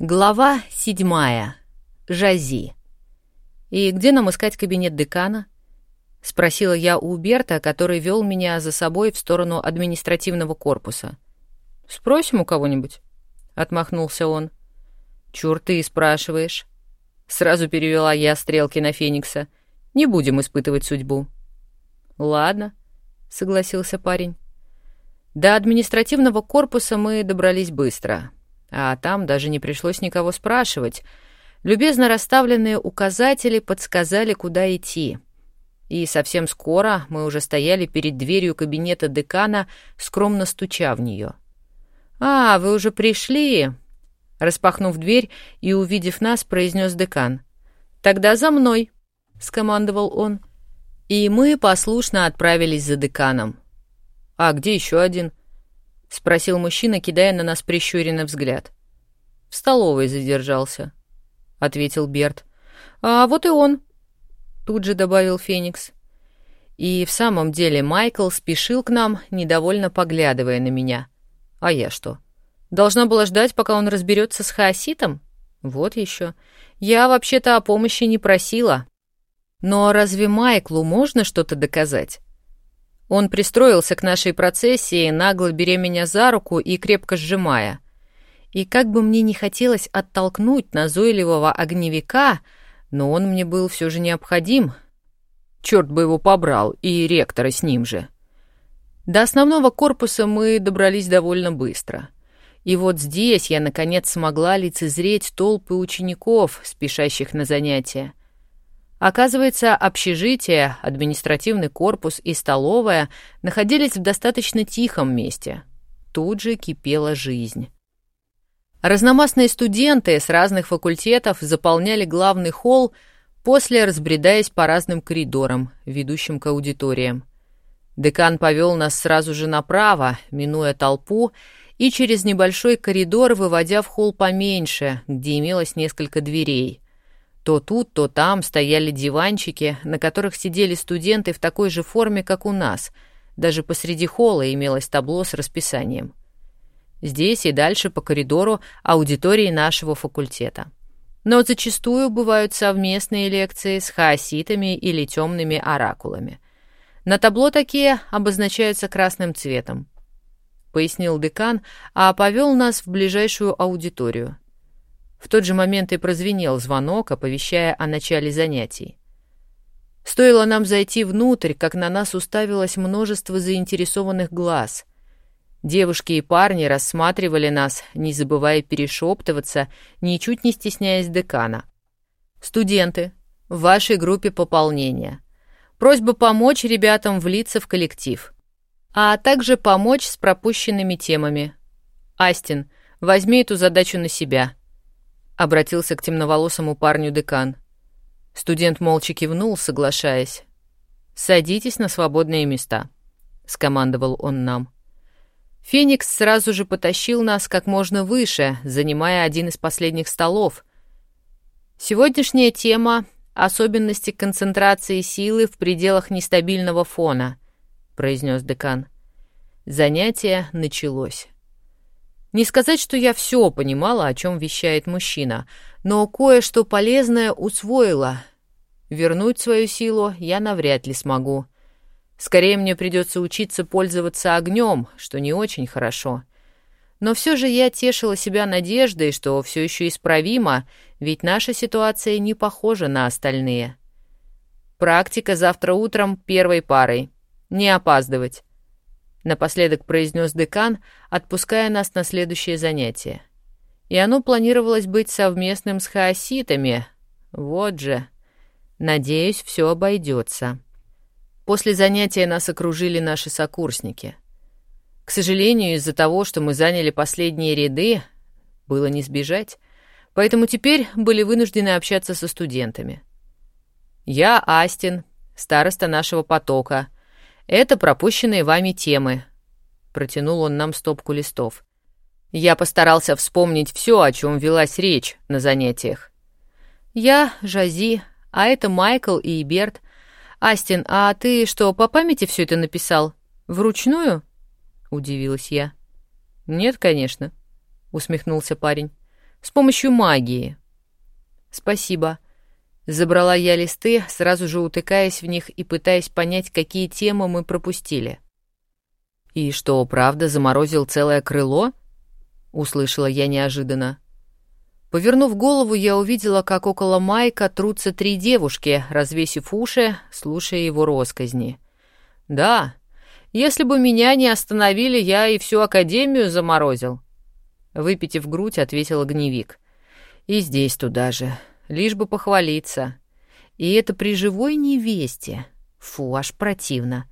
Глава седьмая. Жази. «И где нам искать кабинет декана?» — спросила я у Берта, который вел меня за собой в сторону административного корпуса. «Спросим у кого-нибудь?» — отмахнулся он. «Чур ты спрашиваешь». Сразу перевела я стрелки на Феникса. «Не будем испытывать судьбу». «Ладно», — согласился парень. До административного корпуса мы добрались быстро — а там даже не пришлось никого спрашивать. Любезно расставленные указатели подсказали, куда идти. И совсем скоро мы уже стояли перед дверью кабинета декана, скромно стуча в нее. «А, вы уже пришли!» Распахнув дверь и увидев нас, произнес декан. «Тогда за мной!» — скомандовал он. И мы послушно отправились за деканом. «А где еще один?» — спросил мужчина, кидая на нас прищуренный взгляд. «В столовой задержался», — ответил Берт. «А вот и он», — тут же добавил Феникс. И в самом деле Майкл спешил к нам, недовольно поглядывая на меня. А я что? Должна была ждать, пока он разберется с хаоситом? Вот еще. Я вообще-то о помощи не просила. Но разве Майклу можно что-то доказать? Он пристроился к нашей процессии, нагло беря за руку и крепко сжимая. И как бы мне не хотелось оттолкнуть назойливого огневика, но он мне был все же необходим. Черт бы его побрал, и ректора с ним же. До основного корпуса мы добрались довольно быстро. И вот здесь я, наконец, смогла лицезреть толпы учеников, спешащих на занятия. Оказывается, общежитие, административный корпус и столовая находились в достаточно тихом месте. Тут же кипела жизнь. Разномастные студенты с разных факультетов заполняли главный холл, после разбредаясь по разным коридорам, ведущим к аудиториям. Декан повел нас сразу же направо, минуя толпу, и через небольшой коридор, выводя в холл поменьше, где имелось несколько дверей — то тут, то там стояли диванчики, на которых сидели студенты в такой же форме, как у нас. Даже посреди холла имелось табло с расписанием. Здесь и дальше по коридору аудитории нашего факультета. Но зачастую бывают совместные лекции с хаоситами или темными оракулами. На табло такие обозначаются красным цветом. Пояснил декан, а повел нас в ближайшую аудиторию. В тот же момент и прозвенел звонок, оповещая о начале занятий. Стоило нам зайти внутрь, как на нас уставилось множество заинтересованных глаз. Девушки и парни рассматривали нас, не забывая перешептываться, ничуть не стесняясь декана. «Студенты, в вашей группе пополнения. Просьба помочь ребятам влиться в коллектив, а также помочь с пропущенными темами. Астин, возьми эту задачу на себя». — обратился к темноволосому парню декан. Студент молча кивнул, соглашаясь. «Садитесь на свободные места», — скомандовал он нам. Феникс сразу же потащил нас как можно выше, занимая один из последних столов. Сегодняшняя тема — особенности концентрации силы в пределах нестабильного фона, — произнес декан. Занятие началось. Не сказать, что я все понимала, о чем вещает мужчина, но кое-что полезное усвоила. Вернуть свою силу я навряд ли смогу. Скорее мне придется учиться пользоваться огнем, что не очень хорошо. Но все же я тешила себя надеждой, что все еще исправимо, ведь наша ситуация не похожа на остальные. Практика завтра утром первой парой. Не опаздывать. Напоследок произнес декан, отпуская нас на следующее занятие. И оно планировалось быть совместным с хаоситами. Вот же. Надеюсь, все обойдется. После занятия нас окружили наши сокурсники. К сожалению, из-за того, что мы заняли последние ряды, было не сбежать, поэтому теперь были вынуждены общаться со студентами. «Я Астин, староста нашего потока», это пропущенные вами темы. Протянул он нам стопку листов. Я постарался вспомнить все, о чем велась речь на занятиях. Я Жази, а это Майкл и Берт. Астин, а ты что, по памяти все это написал? Вручную? Удивилась я. Нет, конечно, усмехнулся парень. С помощью магии. Спасибо. Забрала я листы, сразу же утыкаясь в них и пытаясь понять, какие темы мы пропустили. «И что, правда, заморозил целое крыло?» — услышала я неожиданно. Повернув голову, я увидела, как около Майка трутся три девушки, развесив уши, слушая его росказни. «Да, если бы меня не остановили, я и всю академию заморозил», — выпитив грудь, ответил огневик. «И здесь туда же, лишь бы похвалиться. И это при живой невесте. Фу, аж противно.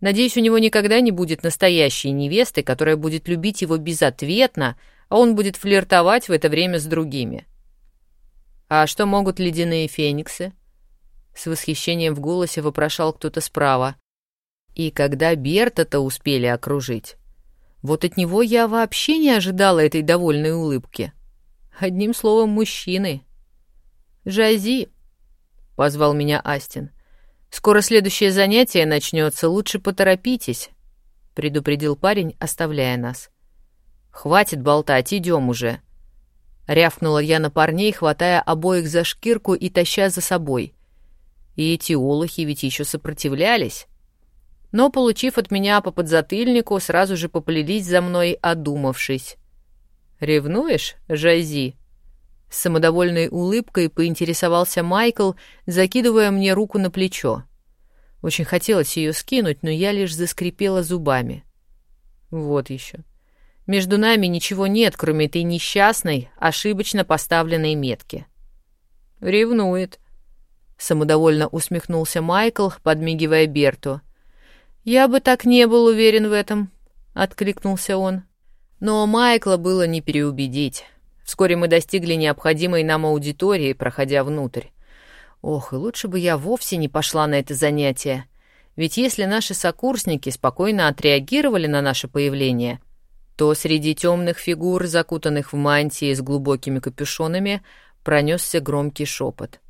Надеюсь, у него никогда не будет настоящей невесты, которая будет любить его безответно, — а он будет флиртовать в это время с другими. «А что могут ледяные фениксы?» С восхищением в голосе вопрошал кто-то справа. И когда Берта-то успели окружить? Вот от него я вообще не ожидала этой довольной улыбки. Одним словом, мужчины. «Жази», — позвал меня Астин. «Скоро следующее занятие начнется, лучше поторопитесь», — предупредил парень, оставляя нас. «Хватит болтать, идем уже!» Рявкнула я на парней, хватая обоих за шкирку и таща за собой. И эти олухи ведь еще сопротивлялись. Но, получив от меня по подзатыльнику, сразу же поплелись за мной, одумавшись. «Ревнуешь, Жази?» С самодовольной улыбкой поинтересовался Майкл, закидывая мне руку на плечо. Очень хотелось ее скинуть, но я лишь заскрипела зубами. Вот еще. Между нами ничего нет, кроме этой несчастной, ошибочно поставленной метки. «Ревнует», — самодовольно усмехнулся Майкл, подмигивая Берту. «Я бы так не был уверен в этом», — откликнулся он. Но Майкла было не переубедить. Вскоре мы достигли необходимой нам аудитории, проходя внутрь. Ох, и лучше бы я вовсе не пошла на это занятие. Ведь если наши сокурсники спокойно отреагировали на наше появление — то среди темных фигур, закутанных в мантии с глубокими капюшонами, пронесся громкий шепот.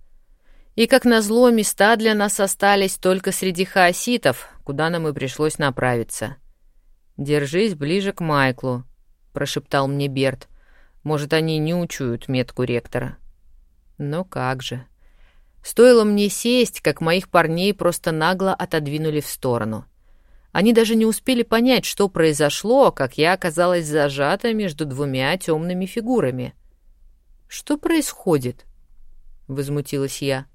И, как назло, места для нас остались только среди хаоситов, куда нам и пришлось направиться. «Держись ближе к Майклу», — прошептал мне Берт. «Может, они не учуют метку ректора». Но как же. Стоило мне сесть, как моих парней просто нагло отодвинули в сторону — они даже не успели понять, что произошло, как я оказалась зажата между двумя темными фигурами. «Что происходит?» — возмутилась я.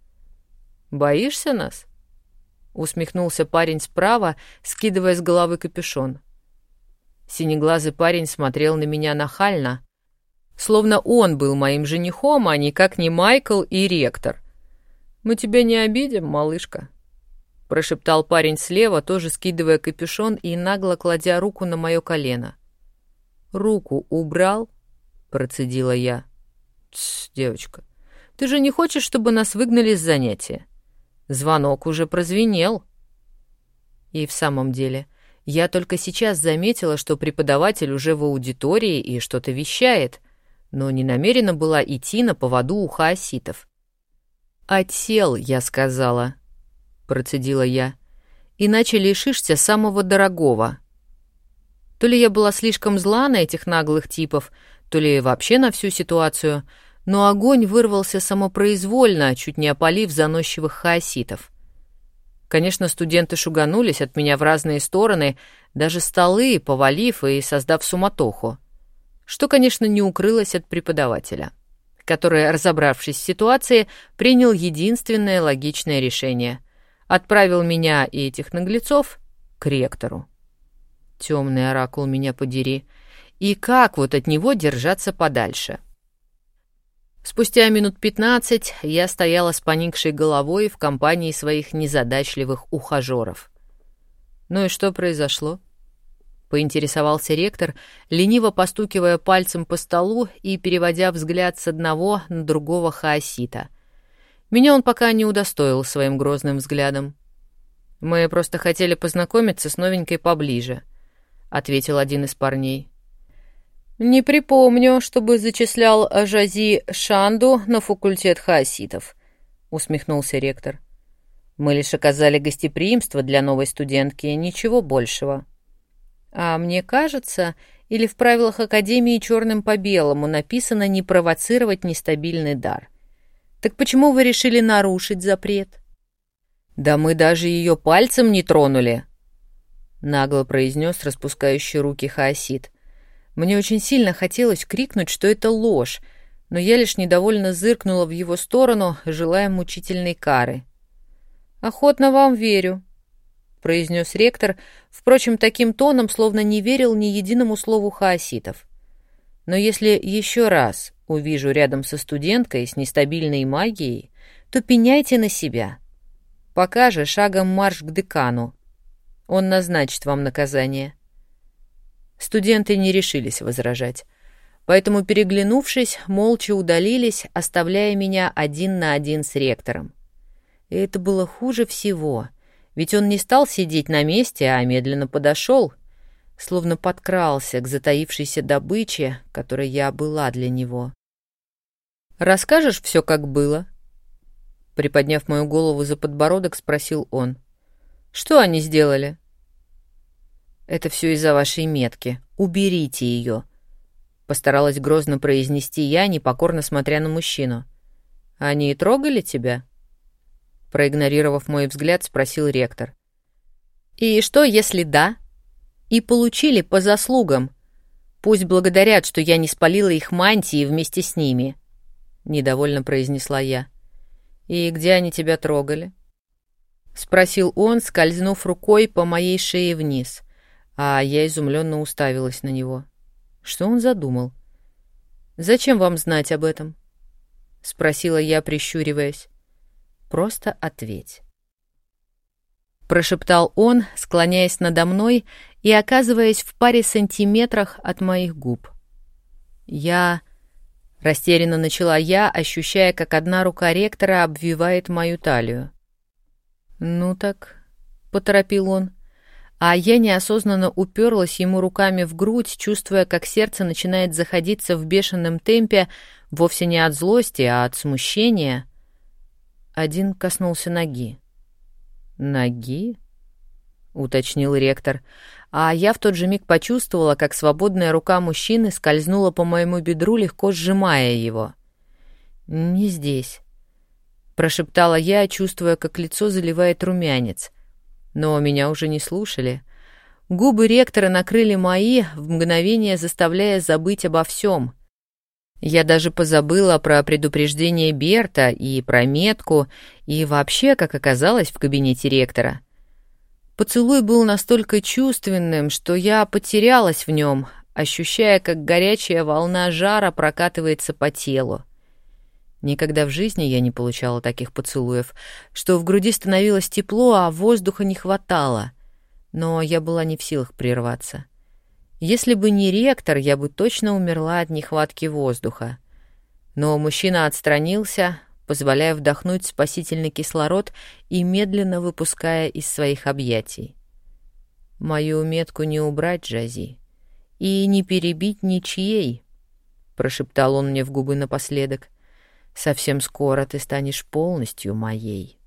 «Боишься нас?» — усмехнулся парень справа, скидывая с головы капюшон. Синеглазый парень смотрел на меня нахально, словно он был моим женихом, а никак не Майкл и ректор. «Мы тебя не обидим, малышка», прошептал парень слева, тоже скидывая капюшон и нагло кладя руку на мое колено. «Руку убрал?» — процедила я. «Тсс, девочка, ты же не хочешь, чтобы нас выгнали с занятия? Звонок уже прозвенел». И в самом деле, я только сейчас заметила, что преподаватель уже в аудитории и что-то вещает, но не намерена была идти на поводу у хаоситов. «Отсел», — я сказала, процедила я. «Иначе лишишься самого дорогого». То ли я была слишком зла на этих наглых типов, то ли вообще на всю ситуацию, но огонь вырвался самопроизвольно, чуть не опалив заносчивых хаоситов. Конечно, студенты шуганулись от меня в разные стороны, даже столы, повалив и создав суматоху. Что, конечно, не укрылось от преподавателя, который, разобравшись в ситуации, принял единственное логичное решение — отправил меня и этих наглецов к ректору. Темный оракул меня подери. И как вот от него держаться подальше? Спустя минут пятнадцать я стояла с поникшей головой в компании своих незадачливых ухажеров. Ну и что произошло? Поинтересовался ректор, лениво постукивая пальцем по столу и переводя взгляд с одного на другого хаосита — меня он пока не удостоил своим грозным взглядом. «Мы просто хотели познакомиться с новенькой поближе», — ответил один из парней. «Не припомню, чтобы зачислял Жази Шанду на факультет хаоситов», — усмехнулся ректор. «Мы лишь оказали гостеприимство для новой студентки, ничего большего». «А мне кажется, Или в правилах Академии черным по белому написано не провоцировать нестабильный дар? Так почему вы решили нарушить запрет? Да мы даже ее пальцем не тронули, нагло произнес распускающий руки Хаосид. Мне очень сильно хотелось крикнуть, что это ложь, но я лишь недовольно зыркнула в его сторону, желая мучительной кары. «Охотно вам верю», — произнес ректор, впрочем, таким тоном, словно не верил ни единому слову хаоситов. «Но если еще раз увижу рядом со студенткой с нестабильной магией, то пеняйте на себя. Пока же шагом марш к декану. Он назначит вам наказание». Студенты не решились возражать. Поэтому, переглянувшись, молча удалились, оставляя меня один на один с ректором. И это было хуже всего, ведь он не стал сидеть на месте, а медленно подошел, словно подкрался к затаившейся добыче, которой я была для него. «Расскажешь все, как было?» Приподняв мою голову за подбородок, спросил он. «Что они сделали?» «Это все из-за вашей метки. Уберите ее!» Постаралась грозно произнести я, непокорно смотря на мужчину. «Они трогали тебя?» Проигнорировав мой взгляд, спросил ректор. «И что, если да?» «И получили по заслугам. Пусть благодарят, что я не спалила их мантии вместе с ними», — недовольно произнесла я. «И где они тебя трогали?» — спросил он, скользнув рукой по моей шее вниз, а я изумленно уставилась на него. Что он задумал? «Зачем вам знать об этом?» — спросила я, прищуриваясь. Просто ответь. Прошептал он, склоняясь надо мной и оказываясь в паре сантиметрах от моих губ. Я... Растерянно начала я, ощущая, как одна рука ректора обвивает мою талию. «Ну так», — поторопил он, а я неосознанно уперлась ему руками в грудь, чувствуя, как сердце начинает заходиться в бешеном темпе вовсе не от злости, а от смущения. Один коснулся ноги. «Ноги?» — уточнил ректор. А я в тот же миг почувствовала, как свободная рука мужчины скользнула по моему бедру, легко сжимая его. «Не здесь», — прошептала я, чувствуя, как лицо заливает румянец. Но меня уже не слушали. Губы ректора накрыли мои, в мгновение заставляя забыть обо всем — я даже позабыла про предупреждение Берта и про метку, и вообще, как оказалось, в кабинете ректора. Поцелуй был настолько чувственным, что я потерялась в нем, ощущая, как горячая волна жара прокатывается по телу. Никогда в жизни я не получала таких поцелуев, что в груди становилось тепло, а воздуха не хватало. Но я была не в силах прерваться. Если бы не ректор, я бы точно умерла от нехватки воздуха. Но мужчина отстранился, позволяя вдохнуть спасительный кислород и медленно выпуская из своих объятий. «Мою метку не убрать, Джази, и не перебить ничьей», — прошептал он мне в губы напоследок. «Совсем скоро ты станешь полностью моей».